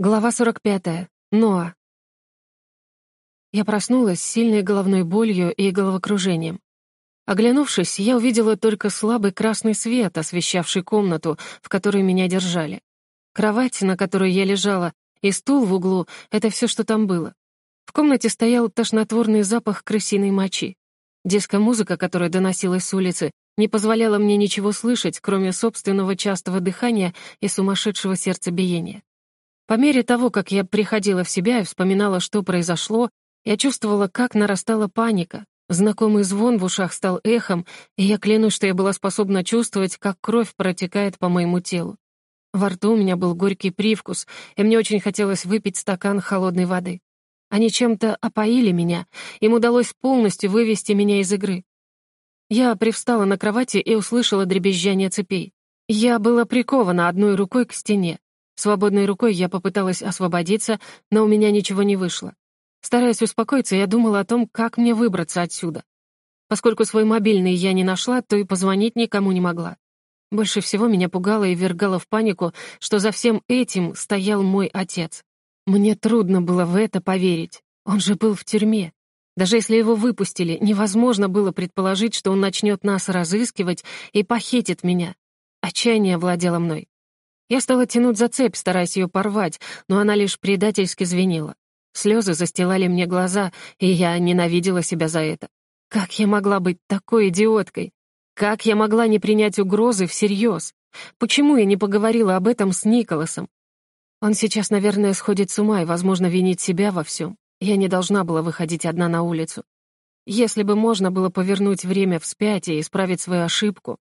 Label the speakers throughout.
Speaker 1: Глава 45. Ноа. Я проснулась с сильной головной болью и головокружением. Оглянувшись, я увидела только слабый красный свет, освещавший комнату, в которой меня держали. Кровать, на которой я лежала, и стул в углу — это все, что там было. В комнате стоял тошнотворный запах крысиной мочи. Детская музыка, которая доносилась с улицы, не позволяла мне ничего слышать, кроме собственного частого дыхания и сумасшедшего сердцебиения. По мере того, как я приходила в себя и вспоминала, что произошло, я чувствовала, как нарастала паника. Знакомый звон в ушах стал эхом, и я клянусь, что я была способна чувствовать, как кровь протекает по моему телу. Во рту у меня был горький привкус, и мне очень хотелось выпить стакан холодной воды. Они чем-то опоили меня, им удалось полностью вывести меня из игры. Я привстала на кровати и услышала дребезжание цепей. Я была прикована одной рукой к стене. Свободной рукой я попыталась освободиться, но у меня ничего не вышло. Стараясь успокоиться, я думала о том, как мне выбраться отсюда. Поскольку свой мобильный я не нашла, то и позвонить никому не могла. Больше всего меня пугало и вергало в панику, что за всем этим стоял мой отец. Мне трудно было в это поверить. Он же был в тюрьме. Даже если его выпустили, невозможно было предположить, что он начнет нас разыскивать и похитит меня. Отчаяние владело мной. Я стала тянуть за цепь, стараясь ее порвать, но она лишь предательски звенела. Слезы застилали мне глаза, и я ненавидела себя за это. Как я могла быть такой идиоткой? Как я могла не принять угрозы всерьез? Почему я не поговорила об этом с Николасом? Он сейчас, наверное, сходит с ума и, возможно, винит себя во всем. Я не должна была выходить одна на улицу. Если бы можно было повернуть время вспять и исправить свою ошибку.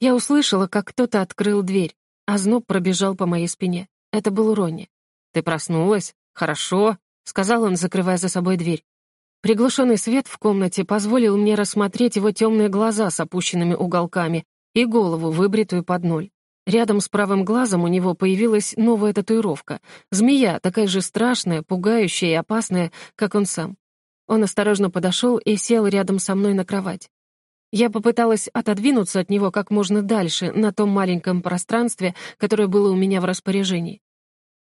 Speaker 1: Я услышала, как кто-то открыл дверь. А зноб пробежал по моей спине. Это был Ронни. «Ты проснулась? Хорошо», — сказал он, закрывая за собой дверь. Приглушенный свет в комнате позволил мне рассмотреть его темные глаза с опущенными уголками и голову, выбритую под ноль. Рядом с правым глазом у него появилась новая татуировка. Змея, такая же страшная, пугающая и опасная, как он сам. Он осторожно подошел и сел рядом со мной на кровать. Я попыталась отодвинуться от него как можно дальше, на том маленьком пространстве, которое было у меня в распоряжении.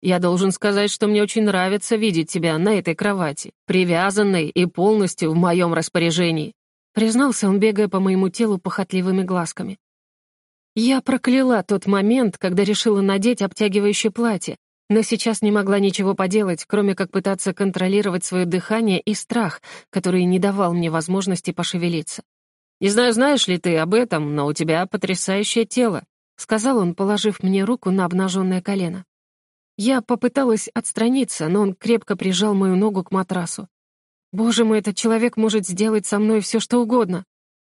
Speaker 1: «Я должен сказать, что мне очень нравится видеть тебя на этой кровати, привязанной и полностью в моем распоряжении», признался он, бегая по моему телу похотливыми глазками. Я прокляла тот момент, когда решила надеть обтягивающее платье, но сейчас не могла ничего поделать, кроме как пытаться контролировать свое дыхание и страх, который не давал мне возможности пошевелиться. «Не знаю, знаешь ли ты об этом, но у тебя потрясающее тело», — сказал он, положив мне руку на обнаженное колено. Я попыталась отстраниться, но он крепко прижал мою ногу к матрасу. «Боже мой, этот человек может сделать со мной все, что угодно».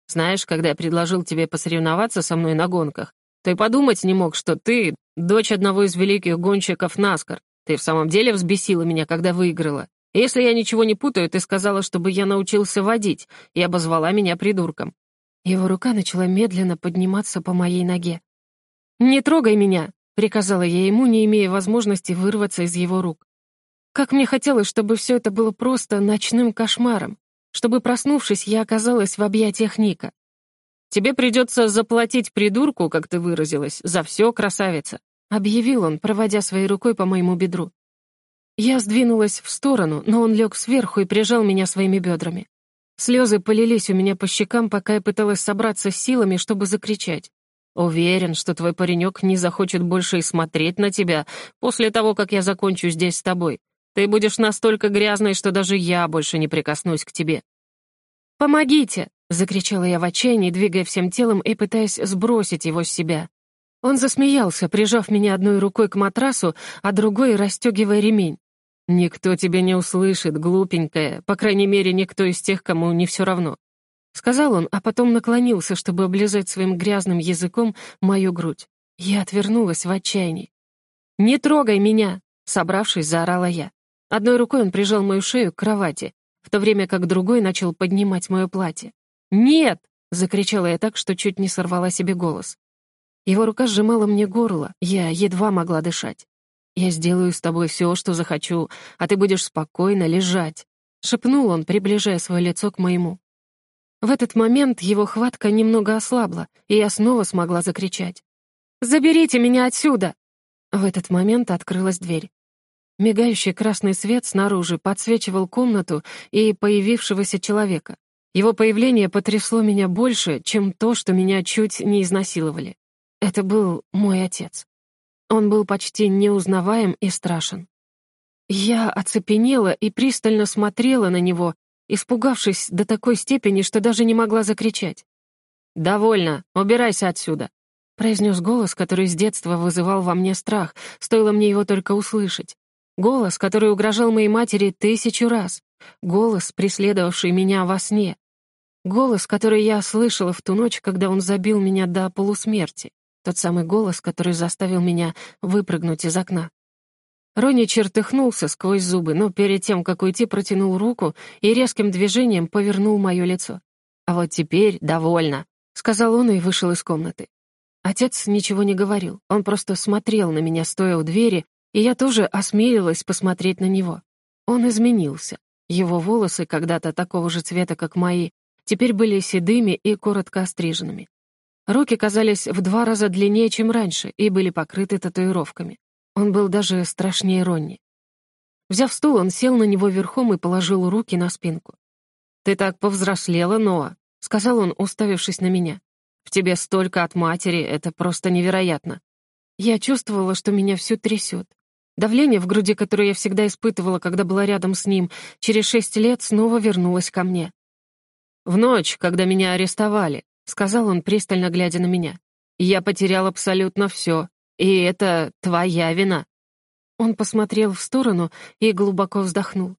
Speaker 1: «Знаешь, когда я предложил тебе посоревноваться со мной на гонках, и подумать не мог, что ты — дочь одного из великих гонщиков Наскар. Ты в самом деле взбесила меня, когда выиграла. Если я ничего не путаю, ты сказала, чтобы я научился водить, и обозвала меня придурком. Его рука начала медленно подниматься по моей ноге. «Не трогай меня!» — приказала я ему, не имея возможности вырваться из его рук. Как мне хотелось, чтобы все это было просто ночным кошмаром, чтобы, проснувшись, я оказалась в объятиях Ника. «Тебе придется заплатить придурку, как ты выразилась, за все, красавица», — объявил он, проводя своей рукой по моему бедру. Я сдвинулась в сторону, но он лег сверху и прижал меня своими бедрами. Слезы полились у меня по щекам, пока я пыталась собраться с силами, чтобы закричать. «Уверен, что твой паренек не захочет больше и смотреть на тебя после того, как я закончу здесь с тобой. Ты будешь настолько грязной, что даже я больше не прикоснусь к тебе». «Помогите!» — закричала я в отчаянии, двигая всем телом и пытаясь сбросить его с себя. Он засмеялся, прижав меня одной рукой к матрасу, а другой расстегивая ремень. «Никто тебя не услышит, глупенькая, по крайней мере, никто из тех, кому не все равно», — сказал он, а потом наклонился, чтобы облизать своим грязным языком мою грудь. Я отвернулась в отчаянии. «Не трогай меня!» — собравшись, заорала я. Одной рукой он прижал мою шею к кровати, в то время как другой начал поднимать мое платье. «Нет!» — закричала я так, что чуть не сорвала себе голос. Его рука сжимала мне горло, я едва могла дышать. «Я сделаю с тобой все, что захочу, а ты будешь спокойно лежать», — шепнул он, приближая свое лицо к моему. В этот момент его хватка немного ослабла, и я снова смогла закричать. «Заберите меня отсюда!» В этот момент открылась дверь. Мигающий красный свет снаружи подсвечивал комнату и появившегося человека. Его появление потрясло меня больше, чем то, что меня чуть не изнасиловали. Это был мой отец. Он был почти неузнаваем и страшен. Я оцепенела и пристально смотрела на него, испугавшись до такой степени, что даже не могла закричать. «Довольно, убирайся отсюда», — произнес голос, который с детства вызывал во мне страх, стоило мне его только услышать. Голос, который угрожал моей матери тысячу раз. Голос, преследовавший меня во сне. Голос, который я слышала в ту ночь, когда он забил меня до полусмерти. Тот самый голос, который заставил меня выпрыгнуть из окна. Ронни чертыхнулся сквозь зубы, но перед тем, как уйти, протянул руку и резким движением повернул мое лицо. «А вот теперь довольно», — сказал он и вышел из комнаты. Отец ничего не говорил, он просто смотрел на меня, стоя у двери, и я тоже осмелилась посмотреть на него. Он изменился. Его волосы, когда-то такого же цвета, как мои, теперь были седыми и коротко остриженными. Руки казались в два раза длиннее, чем раньше, и были покрыты татуировками. Он был даже страшнее Ронни. Взяв стул, он сел на него верхом и положил руки на спинку. «Ты так повзрослела, Ноа», — сказал он, уставившись на меня. «В тебе столько от матери, это просто невероятно». Я чувствовала, что меня всю трясет. Давление в груди, которое я всегда испытывала, когда была рядом с ним, через шесть лет снова вернулось ко мне. «В ночь, когда меня арестовали», — сказал он, пристально глядя на меня, «я потерял абсолютно все, и это твоя вина». Он посмотрел в сторону и глубоко вздохнул.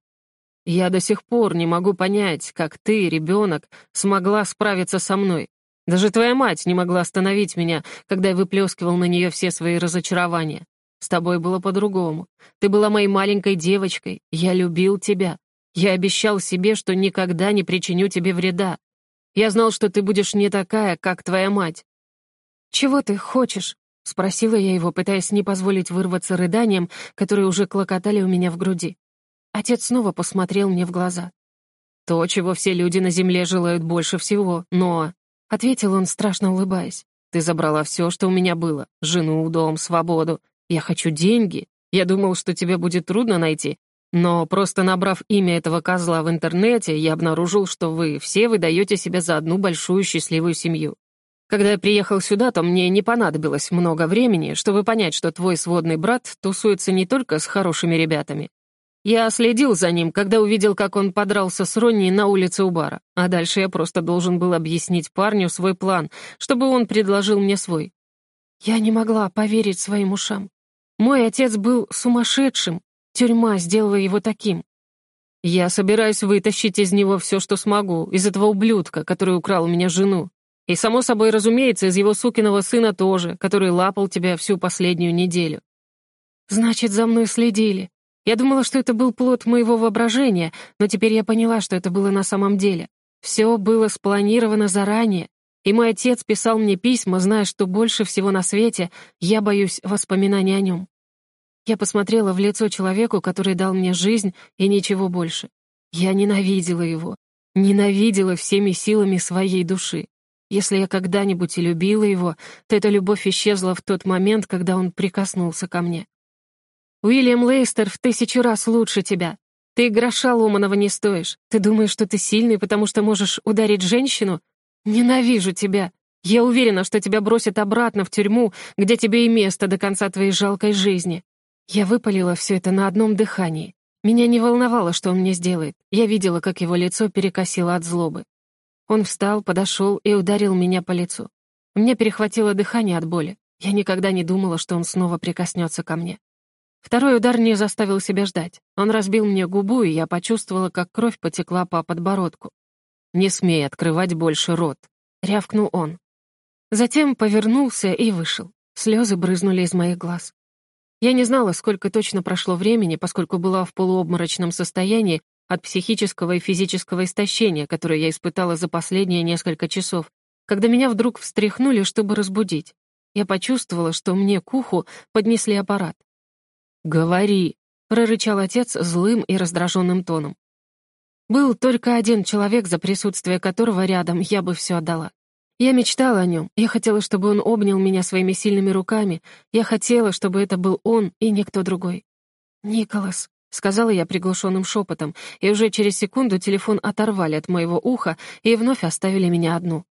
Speaker 1: «Я до сих пор не могу понять, как ты, ребенок, смогла справиться со мной. Даже твоя мать не могла остановить меня, когда я выплескивал на нее все свои разочарования. С тобой было по-другому. Ты была моей маленькой девочкой. Я любил тебя. Я обещал себе, что никогда не причиню тебе вреда. Я знал, что ты будешь не такая, как твоя мать. «Чего ты хочешь?» — спросила я его, пытаясь не позволить вырваться рыданиям, которые уже клокотали у меня в груди. Отец снова посмотрел мне в глаза. «То, чего все люди на земле желают больше всего, но...» — ответил он, страшно улыбаясь. «Ты забрала все, что у меня было. Жену, дом, свободу. Я хочу деньги. Я думал, что тебе будет трудно найти, но просто набрав имя этого козла в интернете, я обнаружил, что вы все выдаете себя за одну большую счастливую семью. Когда я приехал сюда, то мне не понадобилось много времени, чтобы понять, что твой сводный брат тусуется не только с хорошими ребятами. Я следил за ним, когда увидел, как он подрался с Ронни на улице у бара, а дальше я просто должен был объяснить парню свой план, чтобы он предложил мне свой. Я не могла поверить своим ушам. Мой отец был сумасшедшим, тюрьма сделала его таким. Я собираюсь вытащить из него все, что смогу, из этого ублюдка, который украл у меня жену. И, само собой, разумеется, из его сукиного сына тоже, который лапал тебя всю последнюю неделю. Значит, за мной следили. Я думала, что это был плод моего воображения, но теперь я поняла, что это было на самом деле. Все было спланировано заранее, и мой отец писал мне письма, зная, что больше всего на свете я боюсь воспоминаний о нем. Я посмотрела в лицо человеку, который дал мне жизнь и ничего больше. Я ненавидела его, ненавидела всеми силами своей души. Если я когда-нибудь и любила его, то эта любовь исчезла в тот момент, когда он прикоснулся ко мне. «Уильям Лейстер в тысячу раз лучше тебя. Ты гроша ломаного не стоишь. Ты думаешь, что ты сильный, потому что можешь ударить женщину? Ненавижу тебя. Я уверена, что тебя бросят обратно в тюрьму, где тебе и место до конца твоей жалкой жизни». Я выпалила все это на одном дыхании. Меня не волновало, что он мне сделает. Я видела, как его лицо перекосило от злобы. Он встал, подошел и ударил меня по лицу. Мне перехватило дыхание от боли. Я никогда не думала, что он снова прикоснется ко мне. Второй удар не заставил себя ждать. Он разбил мне губу, и я почувствовала, как кровь потекла по подбородку. «Не смей открывать больше рот», — рявкнул он. Затем повернулся и вышел. Слезы брызнули из моих глаз. Я не знала, сколько точно прошло времени, поскольку была в полуобморочном состоянии от психического и физического истощения, которое я испытала за последние несколько часов, когда меня вдруг встряхнули, чтобы разбудить. Я почувствовала, что мне к уху поднесли аппарат. «Говори», — прорычал отец злым и раздраженным тоном. Был только один человек, за присутствие которого рядом я бы все отдала. Я мечтала о нем, я хотела, чтобы он обнял меня своими сильными руками, я хотела, чтобы это был он и никто другой. «Николас», — сказала я приглушенным шепотом, и уже через секунду телефон оторвали от моего уха и вновь оставили меня одну.